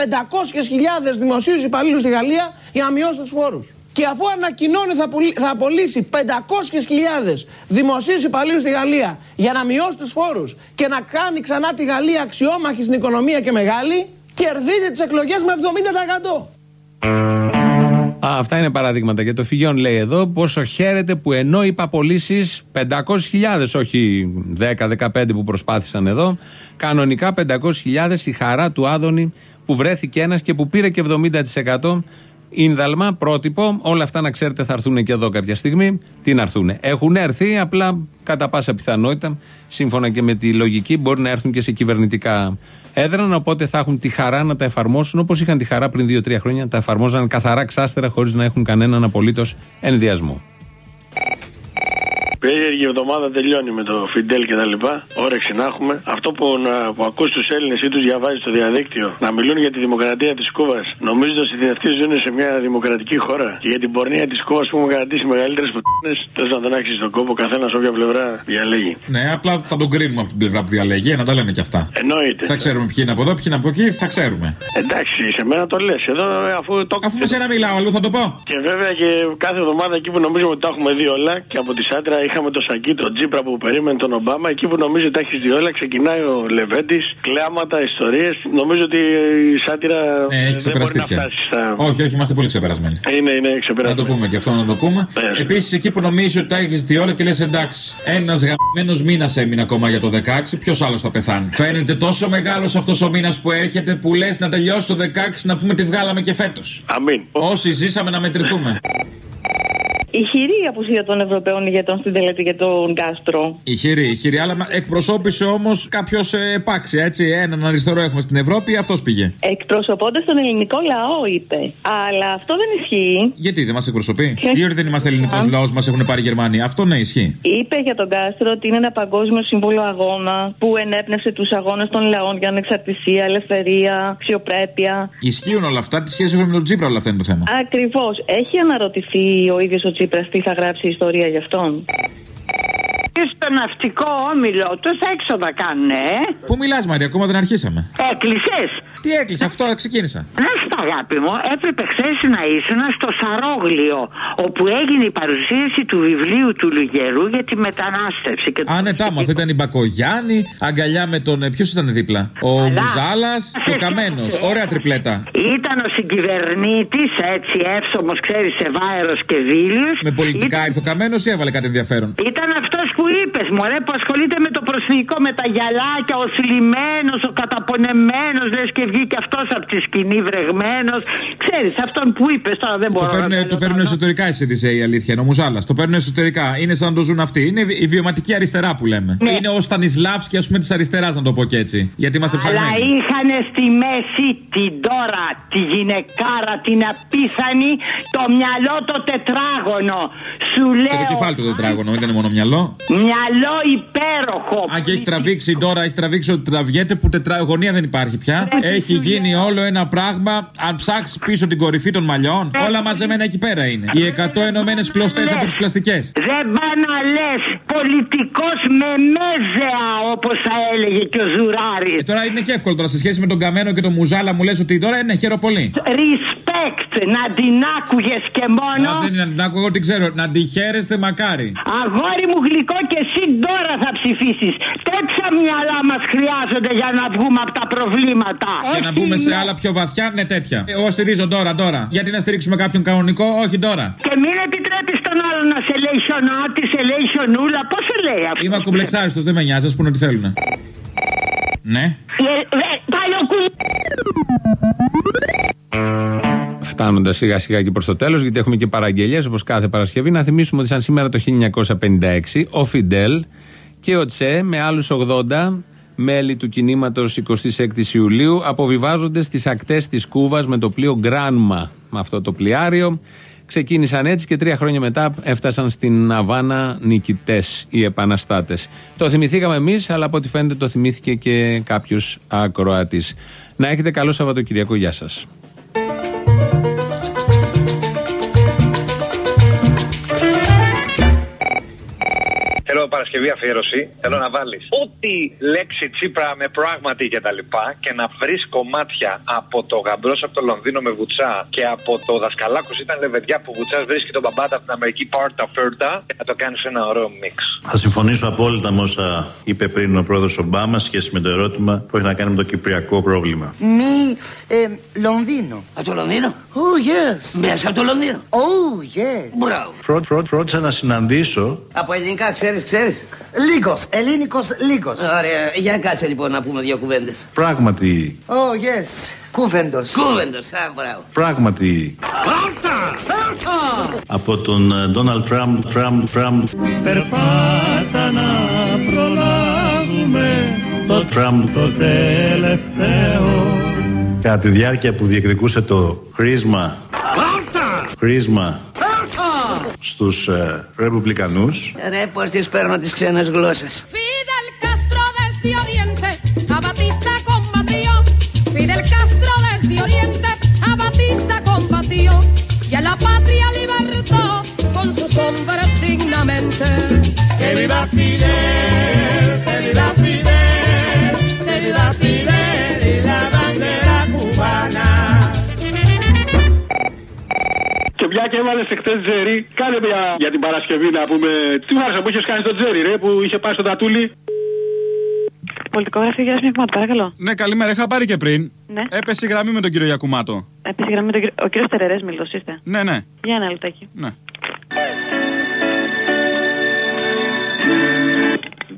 δημοσίους υπαλλήλους στη Γαλλία για να μειώσει τους φόρους. Και αφού ανακοινώνει ότι θα, πουλ- θα απολύσει 500.000 δημοσίους υπαλλήλους στη Γαλλία για να μειώσει τους φόρους και να κάνει ξανά τη Γαλλία αξιόμαχη στην οικονομία και μεγάλη, κερδίζει τις εκλογές με 70%. Α, αυτά είναι παραδείγματα. Και το Φιγιόν λέει εδώ πόσο χαίρεται που ενώ είπα απολύσει 500.000, όχι 10-15 που προσπάθησαν εδώ, κανονικά 500.000 η χαρά του Άδωνη που βρέθηκε ένας και που πήρε και 70%. Ίνδαλμα, πρότυπο, όλα αυτά να ξέρετε θα έρθουν και εδώ κάποια στιγμή. Τι να έρθουν. Έχουν έρθει, απλά κατά πάσα πιθανότητα, σύμφωνα και με τη λογική, μπορεί να έρθουν και σε κυβερνητικά έδρανα. Οπότε θα έχουν τη χαρά να τα εφαρμόσουν όπως είχαν τη χαρά πριν 2-3 χρόνια να τα εφαρμόζαν καθαρά ξάστερα χωρίς να έχουν κανέναν απολύτως ενδιασμό. Περίεργη εβδομάδα τελειώνει με το Φιντέλ και τα λοιπά. Όρεξη να έχουμε. Αυτό που, να, που ακούς τους Έλληνες ή τους διαβάζεις στο διαδίκτυο να μιλούν για τη δημοκρατία της Κούβας, νομίζοντα ότι αυτοί ζουν σε μια δημοκρατική χώρα. Και για την πορνεία της Κούβας που έχουν κρατήσει μεγαλύτερες πουτίνε, θέλω να τον άξει στον κόπο, καθένας όποια πλευρά διαλέγει. Ναι, απλά θα τον κρίνουμε από την πλευρά που διαλέγει, να τα λέμε κι αυτά. Εννοείται. Θα ξέρουμε ποιοι είναι από εδώ, ποιοι είναι από εκεί, θα ξέρουμε. Εντάξει, σε μένα το λες. Εδώ αφού το. Αφού με σένα μιλάω, αλλού θα το πω. Και βέβαια και κάθε εβδομάδα εκεί που νομίζουμε ότι τα έχουμε δει όλα και από τη Σάντρα είχαμε το Σακί, τον Τζίπρα που περίμενε τον Ομπάμα. Εκεί που νομίζω ότι τα έχεις δει όλα, ξεκινάει ο Λεβέντης, κλάματα, ιστορίες. Νομίζω ότι η Σάτυρα Ε, έχει δεν μπορεί ξεπεραστεί να πια. φτάσει στα. Όχι, όχι, είμαστε πολύ ξεπερασμένοι. Είναι, είναι Να ξεπερασμένο. το πούμε και αυτό να το πούμε. Επίσης, εκεί που νομίζεις ότι τα έχεις δει όλα και λες εντάξει, ένας γαμμένος μήνας έμεινε ακόμα για το 16, ποιος άλλος θα πεθάνει; Φαίνεται τόσο μεγάλος αυτός ο μήνας που έρχεται που λες να τελειώσει το 16 να πούμε τι βγάλαμε και φέτος. Αμήν. Όσοι ζήσαμε να μετρηθούμε. Ηχηρή η απουσία των Ευρωπαίων ηγετών στην τελετή για τον Κάστρο. Ηχηρή, ηχηρή, αλλά εκπροσώπησε όμως κάποιος ε, επάξια, έτσι. Έναν αριστερό έχουμε στην Ευρώπη, αυτός πήγε. Εκπροσωπώντας τον ελληνικό λαό, είπε. Αλλά αυτό δεν ισχύει. Γιατί δεν μας εκπροσωπεί, ή ότι δεν είμαστε ελληνικός λαός, μας έχουν πάρει Γερμανοί. Αυτό ναι, ισχύει. Είπε για τον Κάστρο ότι είναι ένα παγκόσμιο σύμβολο αγώνα που ενέπνευσε τους αγώνες των λαών για ανεξαρτησία, ελευθερία, αξιοπρέπεια. Ισχύουν όλα αυτά, τι σχέση έχουν με τον Τζίπρα, όλα αυτά είναι το θέμα. Ακριβώς. Έχει αναρωτηθεί ο ίδιος ο Τσίπρα τι θα γράψει η ιστορία γι' αυτόν; Στο ναυτικό όμιλο τους έξοδα κάνουν, ε. Πού μιλάς, Μαρία, ακόμα δεν αρχίσαμε. Έκλεισες. Τι έκλεισε, αυτό ξεκίνησα. Να σου πω, αγάπη μου, έπρεπε χθες να ήσουν στο Σαρόγλιο, όπου έγινε η παρουσίαση του βιβλίου του Λουγερού για τη μετανάστευση. Και Α, ναι, τάμα, αυτό ήταν η Μπακογιάννη, αγκαλιά με τον. Ποιος ήταν δίπλα, Ο Μουζάλας και ο Καμένος. Ωραία τριπλέτα. Ήταν ο συγκυβερνήτης, έτσι εύσωμος, ξέρεις, σε βάερο και δίλιο. Με πολιτικά ήρθε ο Καμένος ή έβαλε κάτι ενδιαφέρον; Ήταν αυτός που είπες, Μωρέ, που ασχολείται με το προσφυγικό, με τα γυαλάκια, ο θλιμμένος, ο καταπονεμένος, λες και βγήκε αυτός από τη σκηνή βρεγμένος. Ξέρεις, αυτόν που είπες, τώρα δεν μπορώ Το παίρνουν, το παίρνουν εσωτερικά οι ΣΥΡΙΖΑ η αλήθεια, είναι όμω άλλα. Το παίρνουν εσωτερικά. Είναι σαν να το ζουν αυτοί. Είναι η βιωματική αριστερά που λέμε. Ναι. Είναι ο Στανισλάβσκι, ας πούμε, της αριστεράς, να το πω και έτσι. Γιατί είμαστε Αλλά ψαγμένοι. είχαν στη μέση την τώρα, τη γυναικάρα, την απίθανη, το μυαλό το τετράγωνο. Σου Και λέω. το κεφάλι του τετράγωνο, δεν είναι μόνο μυαλό. Μυαλό υπέροχο. Αν και έχει τραβήξει τώρα, έχει τραβήξει ότι τραβιέται που τετραγωνία δεν υπάρχει πια. Ναι, Έχει γίνει όλο ένα πράγμα. Αν ψάξεις πίσω την κορυφή των μαλλιών, Ναι. όλα μαζεμένα εκεί πέρα είναι. Οι 100 ενωμένες κλωστές από τις πλαστικές. Δεν πάει να λες πολιτικός με μέζεα, όπως θα έλεγε και ο Ζουράρης. Ε, τώρα είναι και εύκολο τώρα σε σχέση με τον Καμένο και τον Μουζάλα μου λες ότι τώρα είναι χαίρο πολύ. Respect, να την άκουγες και μόνο. Α, δεν είναι να την άκουγα, εγώ την ξέρω. Να τη χαίρεστε μακάρι. Αγόρι μου γλυκό και εσύ τώρα θα ψηφίσεις. Τέτοια μυαλά μας χρειάζονται για να βγούμε από τα προβλήματα. Και να μπούμε σε άλλα πιο βαθιά, ναι, τέτοια. Εγώ στηρίζω τώρα, τώρα. Γιατί να στηρίξουμε κάποιον κανονικό, όχι τώρα. Και μην επιτρέπεις τον άλλο να σε λέει χιονάτη, σε λέει χιονούλα. Πώς σε λέει αυτό. Είμαι ακουμπλεξάριστος, δεν με νοιάζει, ας πούνε ό,τι θέλουν. Ναι. Φτάνοντας σιγά σιγά και προς το τέλος, γιατί έχουμε και παραγγελίες όπως κάθε Παρασκευή, να θυμίσουμε ότι σαν σήμερα το 1956 ο Φιντέλ και ο Τσε με άλλους 80 μέλη του κινήματος 26 Ιουλίου αποβιβάζονται στις ακτές της Κούβας με το πλοίο Γκράνμα. Με αυτό το πλοιάριο ξεκίνησαν έτσι και τρία χρόνια μετά έφτασαν στην Αβάνα νικητές οι επαναστάτες. Το θυμηθήκαμε εμείς, αλλά από ό,τι φαίνεται το θυμήθηκε και κάποιος ακροατής. Να έχετε καλό Σαββατοκυριακό. Γεια σας. Παρασκευή αφιέρωση. Θέλω να βάλεις ό,τι λέξη τσίπρα με πράγματι και τα λοιπά και να βρεις κομμάτια από το γαμπρός από το Λονδίνο με βουτσά και από το δασκαλάκος ήταν λεβεδιά που βουτσάς βρίσκει τον μπαμπάτα από την Αμερική Πάρτα Φέρτα και να το κάνεις ένα ωραίο μίξ. Θα συμφωνήσω απόλυτα με όσα είπε πριν ο πρόεδρος Ομπάμα σχέση με το ερώτημα που έχει να κάνει με το κυπριακό πρόβλημα. Μη ε, Λονδίνο. Από το Λονδίνο; Oh, yes. Μέσα από το Λονδίνο. Oh, yes. Μπράβο. Φρόντ, φρόντ, φρόντισα να συναντήσω Από ελληνικά ξέρεις, ξέρεις. Λίγος, ελληνικός λίγος. Ωραία, για κάτσε λοιπόν να πούμε δύο κουβέντες. πράγματι, Oh, yes. Κούβεντος. Κούβεντος, α, μπράβο. πράγματι Πάρτα! Πάρτα! από τον Ντόναλτ Τραμπ, Τραμπ, Τραμπ, Περπάτα να προλάβουμε το Τραμπ το τελευταίο κατά τη διάρκεια που διεκδικούσε το χρήσμα, Πάρτα! χρήσμα Πάρτα! Στους ε, Ρεπουμπλικανούς. Ρε, πώς τις παίρνω τις ξένες γλώσσες. Φίδελ Καστρό δες Διορίεντε, Αβατίστα κομπατίο. Φίδελ Καστρό δες Διορίεντε, Αβατίστα κομπατίο. Για la patria libertad, con sus hombres dignamente. Que viva Fidel. Και μια και έβαλε εχθέ Τζέρι, κάνε μια για την Παρασκευή να πούμε. Τι μάρσα που είχες κάνει στο Τζέρι, ρε, που είχε πάει στο Τατούλι; Πολιτικό γραφείο Γεια Πνεύματο, παρακαλώ. Ναι, καλημέρα. Είχα πάρει και πριν. Ναι. Έπεσε η γραμμή με τον κύριο Γιακουμάτο. Επίση, γραμμή τον κύριο. Ο κύριος Τερερές, μιλτό είστε. Ναι, ναι. Για ένα λεπτάκι. ναι.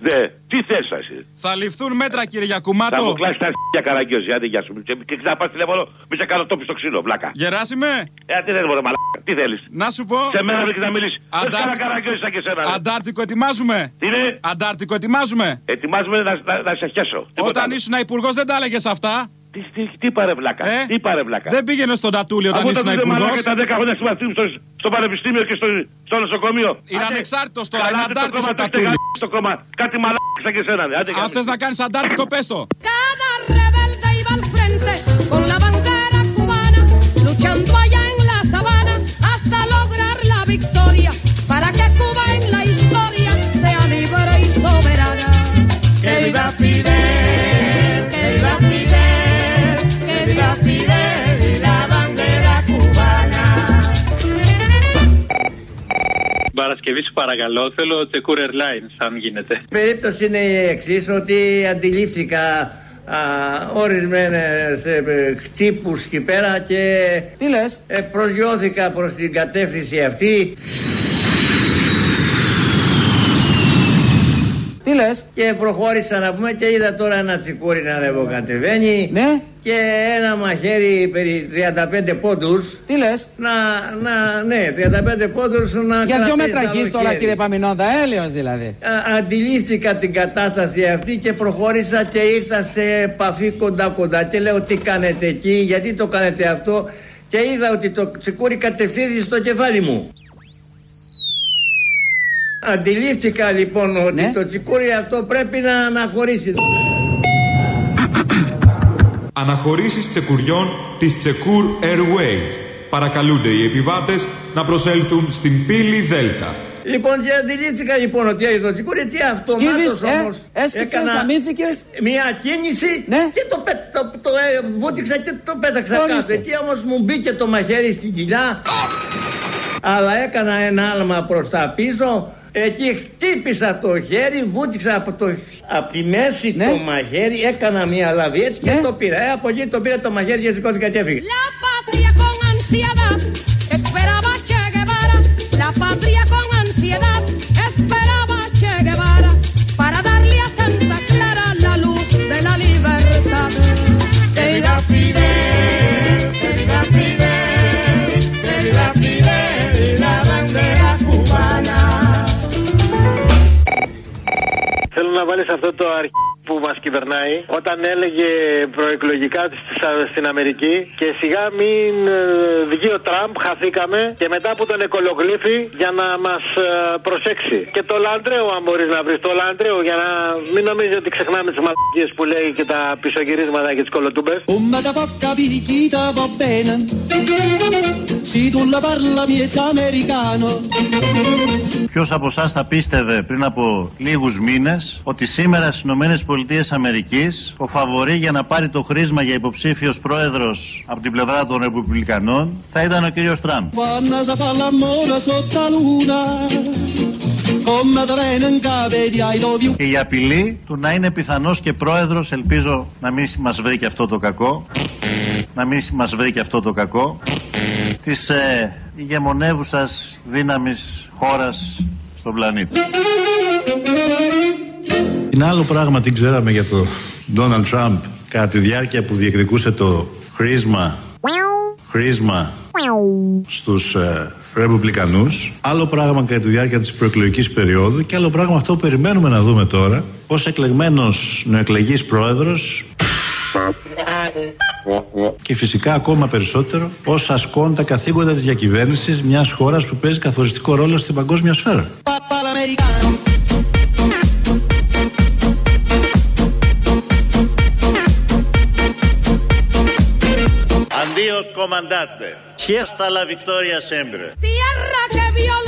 Δε, τι θες εσύ. Θα ληφθούν μέτρα, κύριε Θα Γιακουμάτο. μου κλάσεις τα για καραγκιόζη, άντε γεια σου. Και, και ξαναπάς τηλέφωνο, μη σε κάνω τόπι στο ξύλο, βλάκα. Γεράσιμε. Ε, τι θες μωρέ μαλάκα, τι θέλεις; Να σου πω. Σε μένα βρήκε να μιλήσεις. Δεν Αντάρτικο- κάνα καραγκιόζη σαν και σένα. ρε. Αντάρτικο ετοιμάζουμε. Τι είναι; Αντάρτικο ετοιμάζουμε. Ετοιμάζουμε να, να, να σε χέσω. Τίποτα Όταν άλλο. ήσουν υπουργός δεν τα έλεγες αυτά; Τι, τι, τι πάρε βλάκα. Ε; Τι πάρε βλάκα. Δεν πήγαινε στον Τατούλη όταν Αφού ήσουν τότε υπουργός; μαλάκα τα 10 χρόνια συμμαθήμου στο, στο πανεπιστήμιο και στο, στο νοσοκομείο. Είναι Άντε, ανεξάρτητος τώρα, καλά, είναι άντε το αντάρτης κόμμα, ο το έχετε Τατούλης. γαμίσει το κόμμα. Κάτι μαλάκα σαν και εσένα. ρε. Άντε, Αν γαμίσου. θες να κάνεις αντάρτικο, πες το. Cada rebelde iba al frente con la bandera cubana, luchando victoria para que Cuba en la historia Παρασκευή παρακαλώ, θέλω γίνεται. Η περίπτωση είναι η εξής, ότι αντιλήφθηκα ορισμένες ε, χτύπους εκεί πέρα και Τι λες; Ε, προσγειώθηκα προς την κατεύθυνση αυτή Τι λες; Και προχώρησα να πούμε και είδα τώρα ένα τσικούρι να ανεβοκατεβαίνει. Ναι. Και ένα μαχαίρι περί 35 πόντους. Τι λες; Να, να, ναι, 35 πόντους να Για δύο κρατήσει μέτρα το άλλο γης τώρα, χέρι. κύριε Παμινόντα, έλεος δηλαδή. Α, αντιλήφθηκα την κατάσταση αυτή και προχώρησα και ήρθα σε επαφή κοντά κοντά και λέω τι κάνετε εκεί, γιατί το κάνετε αυτό; Και είδα ότι το τσικούρι κατευθύνει στο κεφάλι μου. Αντιλήφθηκα λοιπόν ότι το τσικούρι αυτό πρέπει να αναχωρήσει. Αναχωρήσεις τσεκουριών της Τσεκούρ Airways. Παρακαλούνται οι επιβάτες να προσέλθουν στην πύλη Δέλτα. Λοιπόν και αντιλήφθηκα λοιπόν ότι έγινε το τσικούρι έτσι αυτομάτως Σκύβεις, ε, όμως έσκυψες, αμύθηκες. μια κίνηση και το, πέ, το, το ε, βούτυξα και το πέταξα Ορίστε. κάτω. Εκεί όμως μου μπήκε το μαχαίρι στην κοιλιά αλλά έκανα ένα άλμα προς τα πίσω Εκεί χτύπησα το χέρι, βούτυξα από, το, από τη μέση Ναι. το μαχαίρι, έκανα μια λαβή έτσι και το πήρα. Ε, από εκεί το πήρα το μαχαίρι και σηκώθηκα και έφυγα. La patria con ansiedad esperaba Che Guevara. La patria con ansiedad esperaba Che Guevara para darle a Santa Clara la luz de la libertad. Que viva Fidel, αυτό το αρχ που μας κυβερνάει όταν έλεγε προεκλογικά ότι στη- στην Αμερική και σιγά μην ε, βγει ο Τραμπ, χαθήκαμε και μετά που τον εκολογλήφει για να μας προσέξει. Και το Λαντρέο, αν μπορείς να βρεις, το Λαντρέο για να μην νομίζεις ότι ξεχνάμε τις μαλακίες που λέει και τα πισωγυρίσματα και τις κολοτούμπες. Come da poca picchita va bene Se tu la parla miezza americano Ποιος από εσάς θα πίστευε πριν από λίγους μήνες ότι σήμερα στις ΗΠΑ Αμερικής ο φαβορή για να πάρει το χρήσμα για υποψήφιος πρόεδρος από την πλευρά των Ρεπουμπλικανών θα ήταν ο κύριος Τραμπ. Quando si fa l'amore sotto la luna Come da venen cavedi ai love you Και η απειλή του να είναι πιθανός και πρόεδρος, ελπίζω να μην μας βρει και αυτό το κακό. Να μην μας βρει και αυτό το κακό. Της ε, ηγεμονεύουσας δύναμης χώρας στον πλανήτη. Είναι άλλο πράγμα τι ξέραμε για το Ντόναλτ Τραμπ κατά τη διάρκεια που διεκδικούσε το χρήσμα, χρήσμα στους ε, Ρεπουμπλικανούς. Άλλο πράγμα κατά τη διάρκεια της προεκλογικής περίοδου και άλλο πράγμα αυτό που περιμένουμε να δούμε τώρα ως εκλεγμένος νεοεκλεγής πρόεδρος και φυσικά ακόμα περισσότερο ως ασκών τα καθήκοντα της διακυβέρνησης μιας χώρας που παίζει καθοριστικό ρόλο στην παγκόσμια σφαίρα. Papa l'americano Αντίο comandante. Και hasta la victoria siempre. Tierra que vio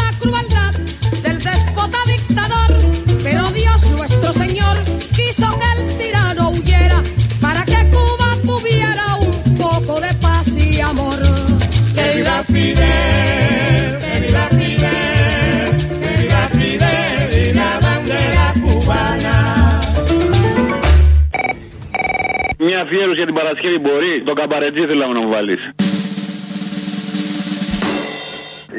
αφιέρωση για την Παρασκευή μπορεί; Το καμπαρετζή θέλω να μου βάλεις.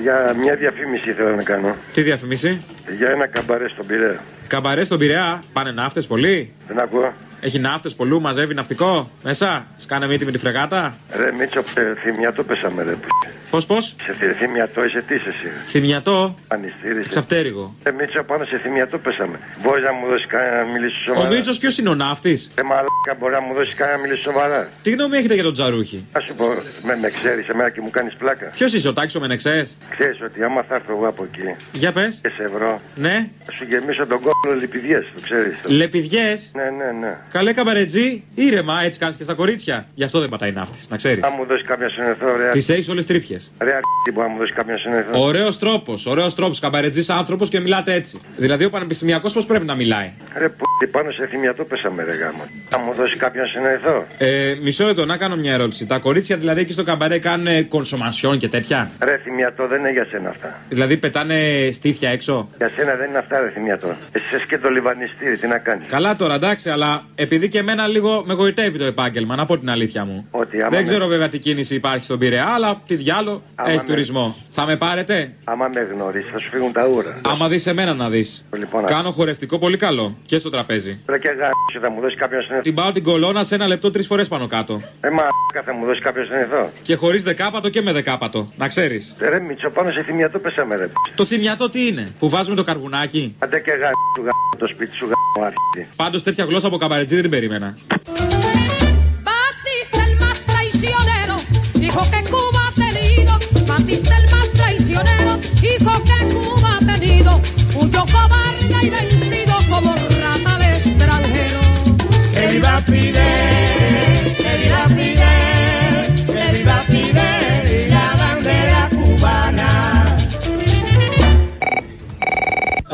Για μια διαφήμιση ήθελα να κάνω. Τι διαφημίσει. Για ένα καμπαρέ στον Πειραιά. Καμπαρέ στον Πειραιά. Πάνε ναύτες πολύ; Δεν ακούω. Έχει ναύτες πολλού, μαζεύει ναυτικό μέσα. Σκάνε μύτη με τη φρεγάτα. Ρε Μίτσο, ε, θυμιατό πέσαμε ρε. Πώς, πώς; Σε θυ- θυμιατό είσαι τι είσαι εσύ. Θυμιατό. Πανιστήρι. Ξαπτέρυγο. Ε, Μίτσο, πάνω σε θυμιατό πέσαμε. Μπορείς να μου δώσεις κανένα να μιλήσεις Ο σοβαρά; Μίτσος ποιος είναι ο ναύτης; Ε, μαλάκα, μπορείς να μου δώσεις κανένα να μιλήσεις σοβαρά; Τι γνώμη έχετε για τον Τζαρούχη; Α σου πω, με, με ξέρεις εμένα και μου κάνεις πλάκα. Ποιος είσαι ο Τάκη ο Μενεξές; Ξέρεις ότι άμα θα έρθω εγώ από εκεί Για πες. και σε βρω, Ναι. θα σου γεμίσω τον κόλλο λιπηδιέ, το ξέρεις. Λεπιδιές; Ναι, ναι, ναι. Καλέ καμπαρετζή. Ήρεμα, έτσι κάνεις και στα κορίτσια. Γι' αυτό δεν πατάει ναύτης, να ξέρεις. Θα μου δώσεις κάποια συνεθό, ρε. Τις έχεις όλες τρύπιες. Ρε, αρκετή μπορεί να μου δώσεις κάποια συνεθό. Ωραίος τρόπος, ωραίος τρόπος. Καμπαρετζής άνθρωπος και μιλάτε έτσι. Δηλαδή ο πανεπιστημιακός πώς πρέπει να μιλάει; Ρε, που πάνω σε θυμιατό πέσαμε, ρε γάμο. Θα μου δώσεις κάποιον συνεθό. Ε, μισό λεπτό να κάνω μια ερώτηση. Τα κορίτσια δηλαδή εκεί στο καμπαρέ κάνουν κονσομασιόν και τέτοια; Ρε, θυμιατό δεν είναι για σένα αυτά. Δηλαδή πετάνε στήθια έξω; Για σένα δεν είναι αυτά, ρε θυμιατό. Εσύ είσαι και το λιβανιστήρι, τι να κάνεις; Καλά τώρα, εντάξει, αλλά Επειδή και εμένα λίγο με γοητεύει το επάγγελμα, να πω την αλήθεια μου. Ότι άμα Δεν με- ξέρω βέβαια τι κίνηση υπάρχει στον Πειραιά, αλλά τι διάλο Άμα έχει με- τουρισμό. Θα με πάρετε; Άμα με γνωρίσεις, θα σου φύγουν τα ούρα. Άμα δεις εμένα να δεις. Λοιπόν, Κάνω χορευτικό πολύ καλό και στο τραπέζι. Πρέπει και γάμισε, θα μου δώσεις κάποιο συνήθω. Την πάω την κολόνα σε ένα λεπτό τρεις φορές πάνω κάτω. Ε, μα θα μου δώσεις κάποιο συνήθω. Και χωρίς δεκάπατο και με δεκάπατο. Να ξέρεις. Ρε Μίτσο, πάνω σε θυμιατό πέσαμε ρε. Το θυμιατό τι είναι, που βάζουμε το καρβουνάκι; Άντε και γάμι σου γάμι το σπίτι σου γάμι αρχίδι. Πάντως τέτοια γλώσσα από καμπαρετζή decir Berimena. Batista el más traicionero, dijo que Cuba ha tenido. Batista el más traicionero, dijo que Cuba ha tenido. Huyó cobarde y vencido como rata de extranjero.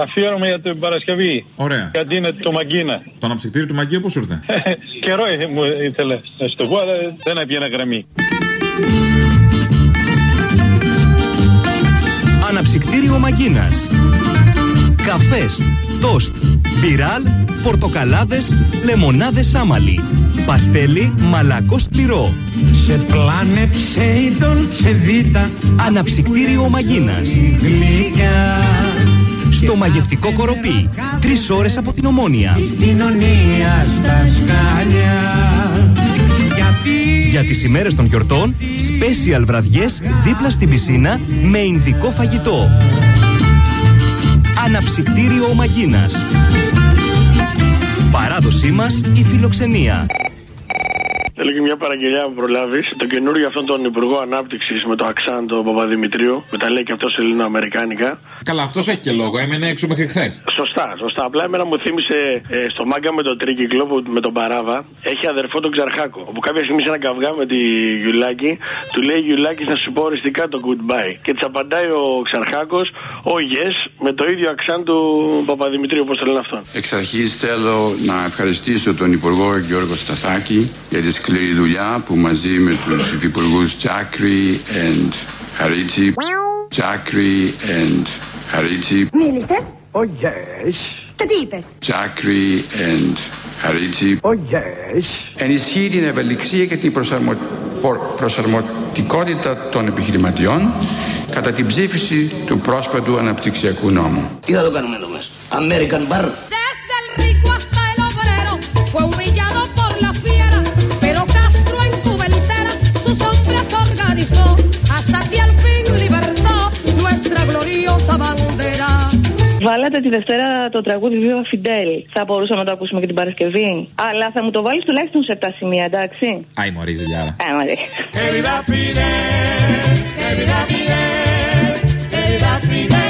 Αφιέρωμα για την Παρασκευή. Ωραία. Γιατί είναι το Μαγκίνα. Το αναψυκτήριο του Μαγκίου πώς ήρθε; Καιρό ε, μου ήθελε να σου το πω, αλλά δεν έβγαινε γραμμή. Αναψυκτήριο Μαγκίνας. Καφές, τόστ, μπιράλ, πορτοκαλάδες, λεμονάδες άμαλι. Παστέλι, μαλακό σκληρό. Σε πλάνεψε η Dolce Vita Αναψυκτήριο Μαγκίνας. γλυκιά Στο μαγευτικό κοροπή. Τρεις ώρες από την Ομόνια. κοινωνία στα σκάλια. Γιατί Για τις ημέρες των γιορτών, special βραδιές δίπλα στην πισίνα με ινδικό φαγητό. Αναψυκτήριο Μαγκίνας. Παράδοσή μας η φιλοξενία. Έλεγε μια παραγγελιά που προλάβεις. Το καινούριο αυτόν τον Υπουργό Ανάπτυξης με το Αξάν, τον Παπαδημητρίου, που τα λέει και αυτός Ελληνοαμερικάνικα. Καλά, αυτός έχει και λόγο. Έμενε έξω μέχρι χθες. Σωστά, σωστά. Απλά εμένα μου θύμισε ε, στο μάγκα με τον τρίκυκλο που, με τον Παράβα. Έχει αδερφό τον Ξαρχάκο. Όπου κάποια στιγμή σε ένα καυγά με τη Γιουλάκη, του λέει Γιουλάκη να σου πω οριστικά το goodbye. Και της απαντάει ο Ξαρχάκος, ο yes, με το ίδιο αξάν του Παπαδημητρίου, όπως το λένε αυτόν. Εξ αρχής θέλω να ευχαριστήσω τον Υπουργό Γιώργο Σταθάκη για τη σκληρή δουλειά που μαζί με τους Υφυπουργούς Τσάκρη and Χαρίτσι Τσάκρη and Χαρίτσι Μίλησες; Oh yes. Και τι είπες; Τσάκρη and Χαρίτσι Oh yes. ενισχύει την ευελιξία και την προσαρμο... πο- προσαρμοτικότητα των επιχειρηματιών κατά την ψήφιση του πρόσφατου αναπτυξιακού νόμου. Τι θα το κάνουμε εδώ μέσα; American Bar. Βάλατε τη Δευτέρα το τραγούδι Viva Fidel. Θα μπορούσαμε να το ακούσουμε και την Παρασκευή. Αλλά θα μου το βάλεις τουλάχιστον σε 7 σημεία, εντάξει; Άι, μωρή ζηλιάρα. Ε, μωρή. Fidel, Fidel, Fidel,